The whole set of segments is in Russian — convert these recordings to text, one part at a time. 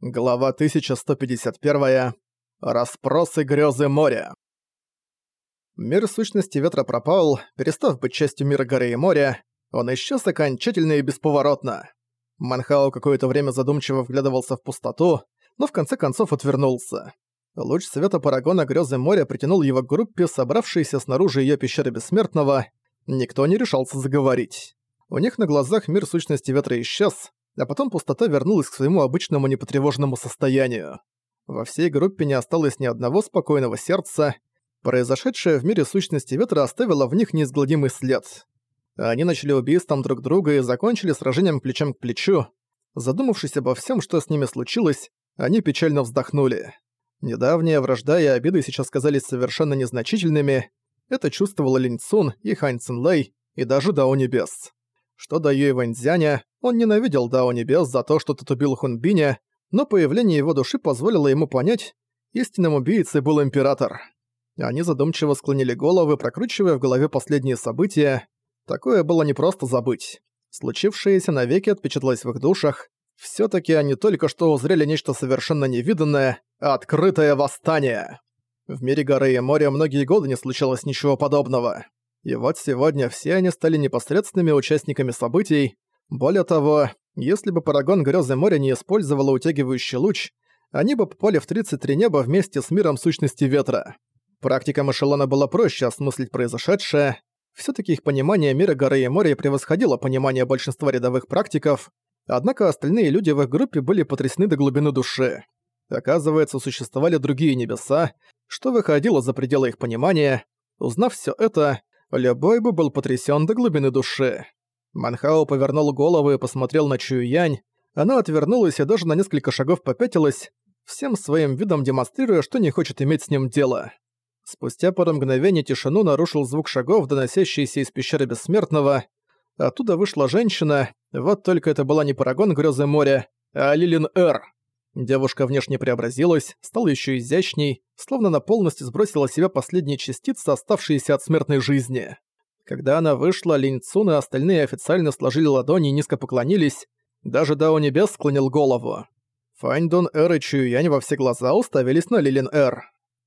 Глава 1151. Распросы грёзы моря. Мир сущности ветра пропал, перестав быть частью мира горы и моря, он исчез окончательно и бесповоротно. Манхао какое-то время задумчиво вглядывался в пустоту, но в конце концов отвернулся. Луч света Парагона грёзы моря притянул его к группе, собравшейся снаружи её пещеры Бессмертного. Никто не решался заговорить. У них на глазах мир сущности ветра исчез, а потом пустота вернулась к своему обычному непотревоженному состоянию. Во всей группе не осталось ни одного спокойного сердца. Произошедшее в мире сущности ветра оставило в них неизгладимый след. Они начали убийством друг друга и закончили сражением плечом к плечу. Задумавшись обо всем, что с ними случилось, они печально вздохнули. Недавняя вражда и обиды сейчас казались совершенно незначительными. Это чувствовала Линь Цун и Хань Цинлэй, и даже Дао Небес. Что до Юэ Вэньцзяня, он ненавидел Дао Небес за то, что тот убил Хунбиня, но появление его души позволило ему понять, истинным убийцей был Император. Они задумчиво склонили головы, прокручивая в голове последние события. Такое было не просто забыть. Случившееся навеки отпечаталось в их душах. все таки они только что узрели нечто совершенно невиданное — открытое восстание. В мире горы и моря многие годы не случалось ничего подобного. И вот сегодня все они стали непосредственными участниками событий. Более того, если бы Парагон Грёзы моря не использовала утягивающий луч, они бы попали в 33 неба вместе с миром сущности ветра. Практикам эшелона было проще осмыслить произошедшее. все таки их понимание мира горы и моря превосходило понимание большинства рядовых практиков, однако остальные люди в их группе были потрясены до глубины души. Оказывается, существовали другие небеса, что выходило за пределы их понимания. Узнав все это, Любой бы был потрясен до глубины души. Манхао повернул голову и посмотрел на Чуюянь. Она отвернулась и даже на несколько шагов попятилась, всем своим видом демонстрируя, что не хочет иметь с ним дело. Спустя пару мгновений тишину нарушил звук шагов, доносящийся из пещеры Бессмертного. Оттуда вышла женщина, вот только это была не Парагон Грёзы моря, а Лилин Эр. Девушка внешне преобразилась, стала еще изящней, словно она полностью сбросила с себя последние частицы, оставшиеся от смертной жизни. Когда она вышла, Линь Цун и остальные официально сложили ладони и низко поклонились. Даже Дао Небес склонил голову. Фань Дун Эр и Чуюянь во все глаза уставились на Лилин Эр.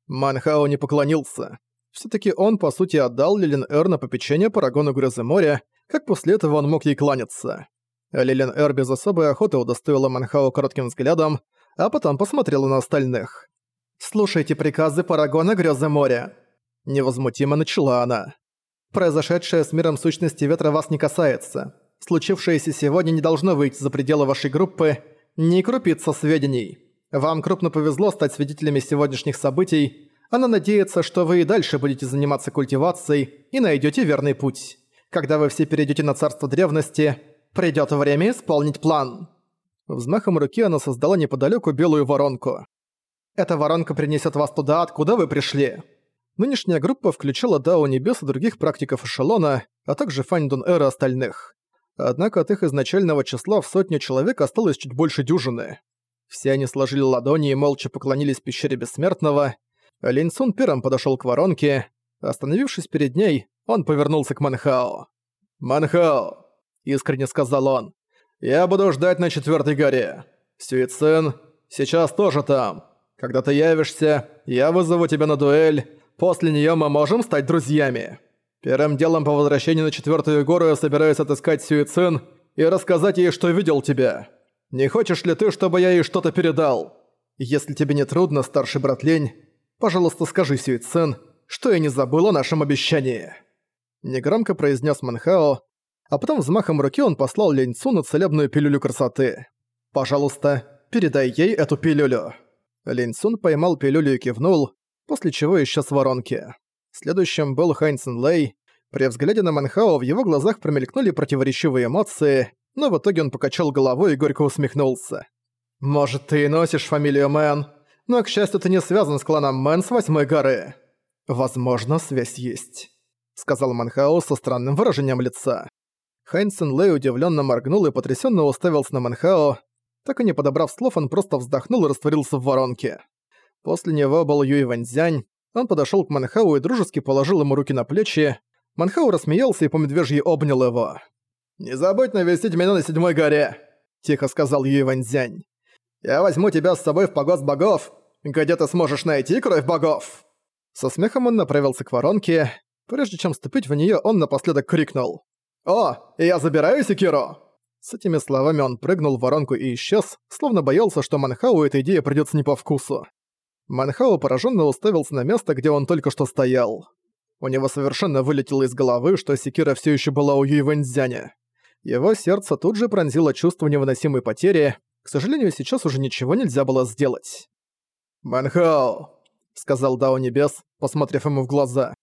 Манхао не поклонился. все таки он, по сути, отдал Лилин Эр на попечение Парагону Грозы моря, как после этого он мог ей кланяться. Лилин Эр без особой охоты удостоила Манхао коротким взглядом, а потом посмотрела на остальных. «Слушайте приказы Парагона Грёзы моря», — невозмутимо начала она. «Произошедшее с миром сущности ветра вас не касается. Случившееся сегодня не должно выйти за пределы вашей группы, не крупица сведений. Вам крупно повезло стать свидетелями сегодняшних событий, она надеется, что вы и дальше будете заниматься культивацией и найдете верный путь. Когда вы все перейдете на царство древности, придёт время исполнить план». Взмахом руки она создала неподалеку белую воронку. «Эта воронка принесет вас туда, откуда вы пришли». Нынешняя группа включала Дао Небес и других практиков эшелона, а также Фаньдун Эра остальных. Однако от их изначального числа в сотню человек осталось чуть больше дюжины. Все они сложили ладони и молча поклонились пещере Бессмертного. Линь Сун первым подошёл к воронке. Остановившись перед ней, он повернулся к Манхао. «Манхао!» – искренне сказал он. Я буду ждать на четвертой горе. Сюицин сейчас тоже там. Когда ты явишься, я вызову тебя на дуэль. После нее мы можем стать друзьями. Первым делом по возвращению на четвертую гору я собираюсь отыскать Сюицин и рассказать ей, что видел тебя. Не хочешь ли ты, чтобы я ей что-то передал? Если тебе не трудно, старший брат Лень, пожалуйста, скажи Сюицин, что я не забыл о нашем обещании. Негромко произнес Манхао, а потом взмахом руки он послал Леньцу на целебную пилюлю красоты. «Пожалуйста, передай ей эту пилюлю». Леньцун поймал пилюлю и кивнул, после чего исчез в воронке. Следующим был Хайн Лэй. При взгляде на Манхао в его глазах промелькнули противоречивые эмоции, но в итоге он покачал головой и горько усмехнулся. «Может, ты и носишь фамилию Мэн, но, к счастью, ты не связан с кланом Мэн с Восьмой горы». «Возможно, связь есть», — сказал Манхао со странным выражением лица. Хайнсен Лэй удивленно моргнул и потрясенно уставился на Манхао. Так и не подобрав слов, он просто вздохнул и растворился в воронке. После него был Юй Ваньцзянь. Он подошел к Манхао и дружески положил ему руки на плечи. Манхао рассмеялся и по медвежьи обнял его. «Не забудь навестить меня на седьмой горе», — тихо сказал Юй Ваньцзянь. Я возьму тебя с собой в погост богов, где ты сможешь найти кровь богов!» Со смехом он направился к воронке. Прежде чем ступить в неё, он напоследок крикнул. «О, я забираю секиру!» С этими словами он прыгнул в воронку и исчез, словно боялся, что Манхау эта идея придётся не по вкусу. Манхау поражённо уставился на место, где он только что стоял. У него совершенно вылетело из головы, что секира всё ещё была у Юй. Его сердце тут же пронзило чувство невыносимой потери. К сожалению, сейчас уже ничего нельзя было сделать. «Манхао», — сказал Дао Небес, посмотрев ему в глаза.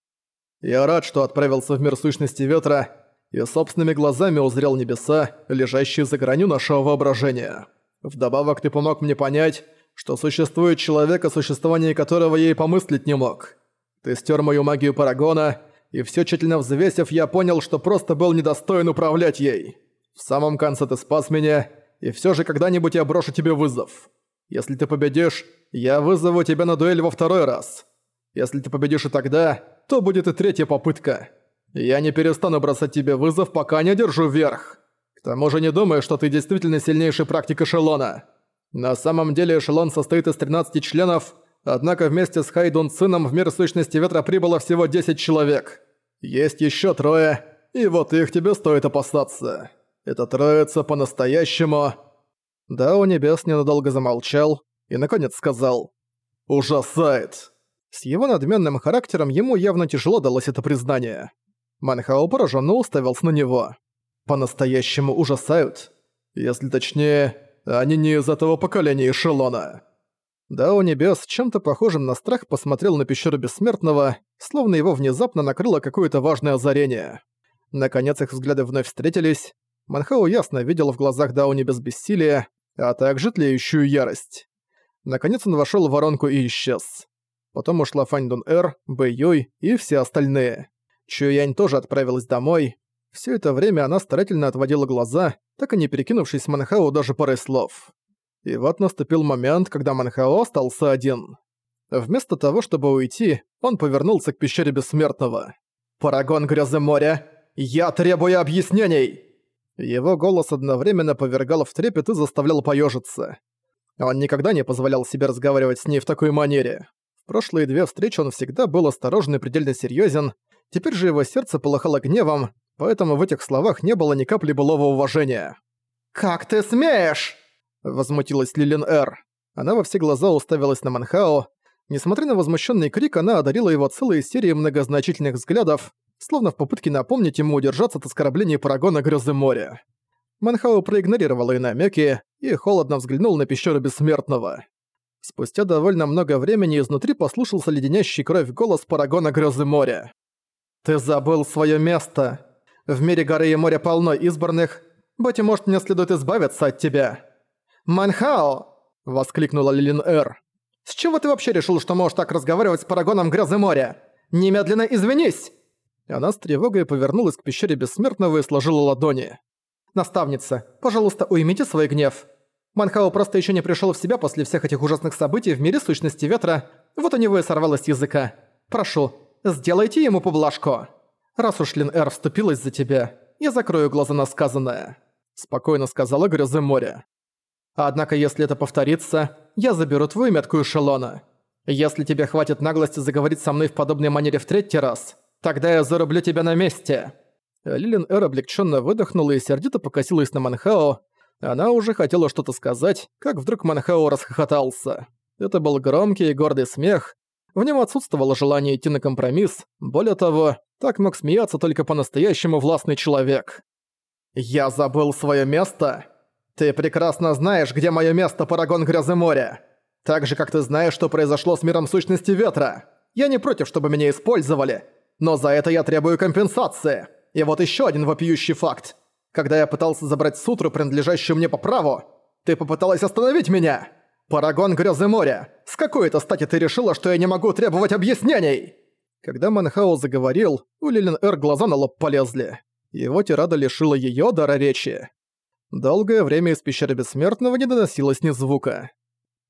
«Я рад, что отправился в мир сущности ветра и собственными глазами узрел небеса, лежащие за гранью нашего воображения. Вдобавок ты помог мне понять, что существует человек, о существовании которого я и помыслить не мог. Ты стер мою магию Парагона, и все тщательно взвесив, я понял, что просто был недостоин управлять ей. В самом конце ты спас меня, и все же когда-нибудь я брошу тебе вызов. Если ты победишь, я вызову тебя на дуэль во второй раз. Если ты победишь и тогда, то будет и третья попытка. Я не перестану бросать тебе вызов, пока не держу вверх. К тому же не думаю, что ты действительно сильнейший практик эшелона. На самом деле эшелон состоит из 13 членов, однако вместе с Хайдун сыном в мир сущности ветра прибыло всего 10 человек. Есть еще трое, и вот их тебе стоит опасаться. Это троица по-настоящему... Да, у небес ненадолго замолчал и, наконец, сказал «Ужасает!». С его надменным характером ему явно тяжело далось это признание. Манхао пораженно уставился на него. «По-настоящему ужасают? Если точнее, они не из этого поколения эшелона». Да, у небес чем-то похожим на страх посмотрел на пещеру Бессмертного, словно его внезапно накрыло какое-то важное озарение. Наконец их взгляды вновь встретились. Манхау ясно видел в глазах Дауни без бессилия, а также тлеющую ярость. Наконец он вошёл в воронку и исчез. Потом ушла Фань Дун Эр, Бэй Юй и все остальные. Чу Янь тоже отправилась домой. Все это время она старательно отводила глаза, так и не перекинувшись с Манхао даже парой слов. И вот наступил момент, когда Манхао остался один. Вместо того, чтобы уйти, он повернулся к пещере Бессмертного. «Парагон Грязы моря, я требую объяснений!» Его голос одновременно повергал в трепет и заставлял поежиться. Он никогда не позволял себе разговаривать с ней в такой манере. В прошлые две встречи он всегда был осторожен и предельно серьезен. Теперь же его сердце полыхало гневом, поэтому в этих словах не было ни капли былого уважения. «Как ты смеешь?» – возмутилась Лилин Эр. Она во все глаза уставилась на Манхао. Несмотря на возмущенный крик, она одарила его целой серией многозначительных взглядов, словно в попытке напомнить ему удержаться от оскорблений Парагона Грёзы моря. Манхау проигнорировал и намеки и холодно взглянул на пещеру Бессмертного. Спустя довольно много времени изнутри послушался леденящий кровь голос Парагона Грёзы моря. «Ты забыл своё место. В мире горы и моря полно избранных. Быть может, мне следует избавиться от тебя». «Манхао!» — воскликнула Лилин Эр. «С чего ты вообще решил, что можешь так разговаривать с Парагоном Грёзы моря? Немедленно извинись!» Она с тревогой повернулась к пещере Бессмертного и сложила ладони. «Наставница, пожалуйста, уймите свой гнев. Манхао просто еще не пришел в себя после всех этих ужасных событий в мире сущности ветра, вот у него и сорвалось языка. Прошу, сделайте ему поблажку. Раз уж Лин Эр вступилась за тебя, я закрою глаза на сказанное», — спокойно сказала Грязы моря. «Однако, если это повторится, я заберу твою метку эшелона. Если тебе хватит наглости заговорить со мной в подобной манере в третий раз, Тогда я зарублю тебя на месте!» Лилин Эр облегченно выдохнула и сердито покосилась на Манхао. Она уже хотела что-то сказать, как вдруг Манхао расхохотался. Это был громкий и гордый смех. В нем отсутствовало желание идти на компромисс. Более того, так мог смеяться только по-настоящему властный человек. «Я забыл свое место? Ты прекрасно знаешь, где мое место, Парагон Грязы моря. Так же, как ты знаешь, что произошло с миром сущности ветра. Я не против, чтобы меня использовали, но за это я требую компенсации. И вот еще один вопиющий факт. Когда я пытался забрать сутру, принадлежащую мне по праву, ты попыталась остановить меня. Парагон Грёзы моря, с какой это стати ты решила, что я не могу требовать объяснений? Когда Манхау заговорил, у Лилин Эр глаза на лоб полезли. Его тирада лишила её дара речи. Долгое время из пещеры Бессмертного не доносилось ни звука.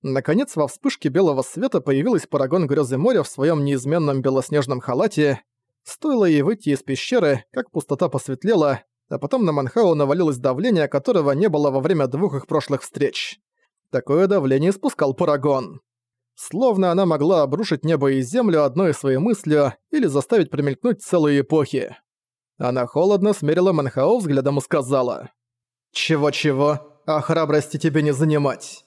Наконец, во вспышке белого света появилась Парагон Грёзы моря в своём неизменном белоснежном халате, Стоило ей выйти из пещеры, как пустота посветлела, а потом на Манхау навалилось давление, которого не было во время двух их прошлых встреч. Такое давление спускал Парагон. Словно она могла обрушить небо и землю одной своей мыслью или заставить промелькнуть целые эпохи. Она холодно смерила Манхао взглядом и сказала. «Чего-чего, а храбрости тебе не занимать».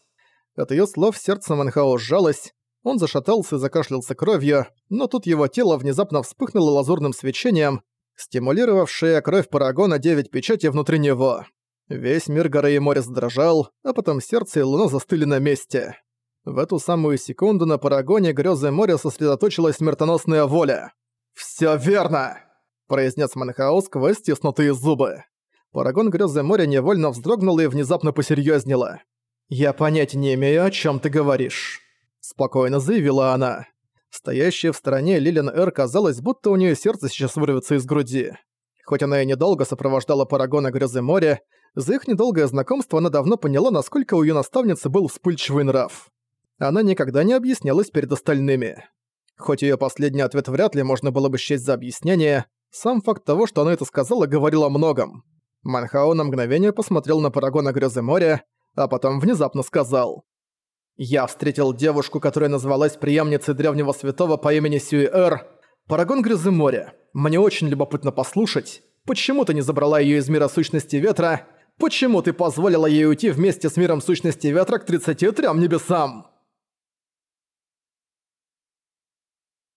От её слов сердце Манхао сжалось, он зашатался и закашлялся кровью, но тут его тело внезапно вспыхнуло лазурным свечением, стимулировавшее кровь Парагона девять печати внутри него. Весь мир горы и моря задрожал, а потом сердце и луна застыли на месте. В эту самую секунду на Парагоне грёзы моря сосредоточилась смертоносная воля. «Всё верно!» – произнес Манхаус сквозь стиснутые зубы. Парагон грёзы моря невольно вздрогнул и внезапно посерьёзнела. «Я понятия не имею, о чём ты говоришь», – спокойно заявила она. Стоящая в стороне Лилин Эр казалось, будто у неё сердце сейчас вырвется из груди. Хоть она и недолго сопровождала Парагона грёзы моря, за их недолгое знакомство она давно поняла, насколько у её наставницы был вспыльчивый нрав. Она никогда не объяснялась перед остальными. Хоть её последний ответ вряд ли можно было бы счесть за объяснение, сам факт того, что она это сказала, говорил о многом. Манхао на мгновение посмотрел на Парагона грёзы моря, а потом внезапно сказал. «Я встретил девушку, которая назвалась преемницей древнего святого по имени Сюэ-Эр. Парагон Грязы моря. Мне очень любопытно послушать, почему ты не забрала её из мира сущности ветра, почему ты позволила ей уйти вместе с миром сущности ветра к 33 небесам?»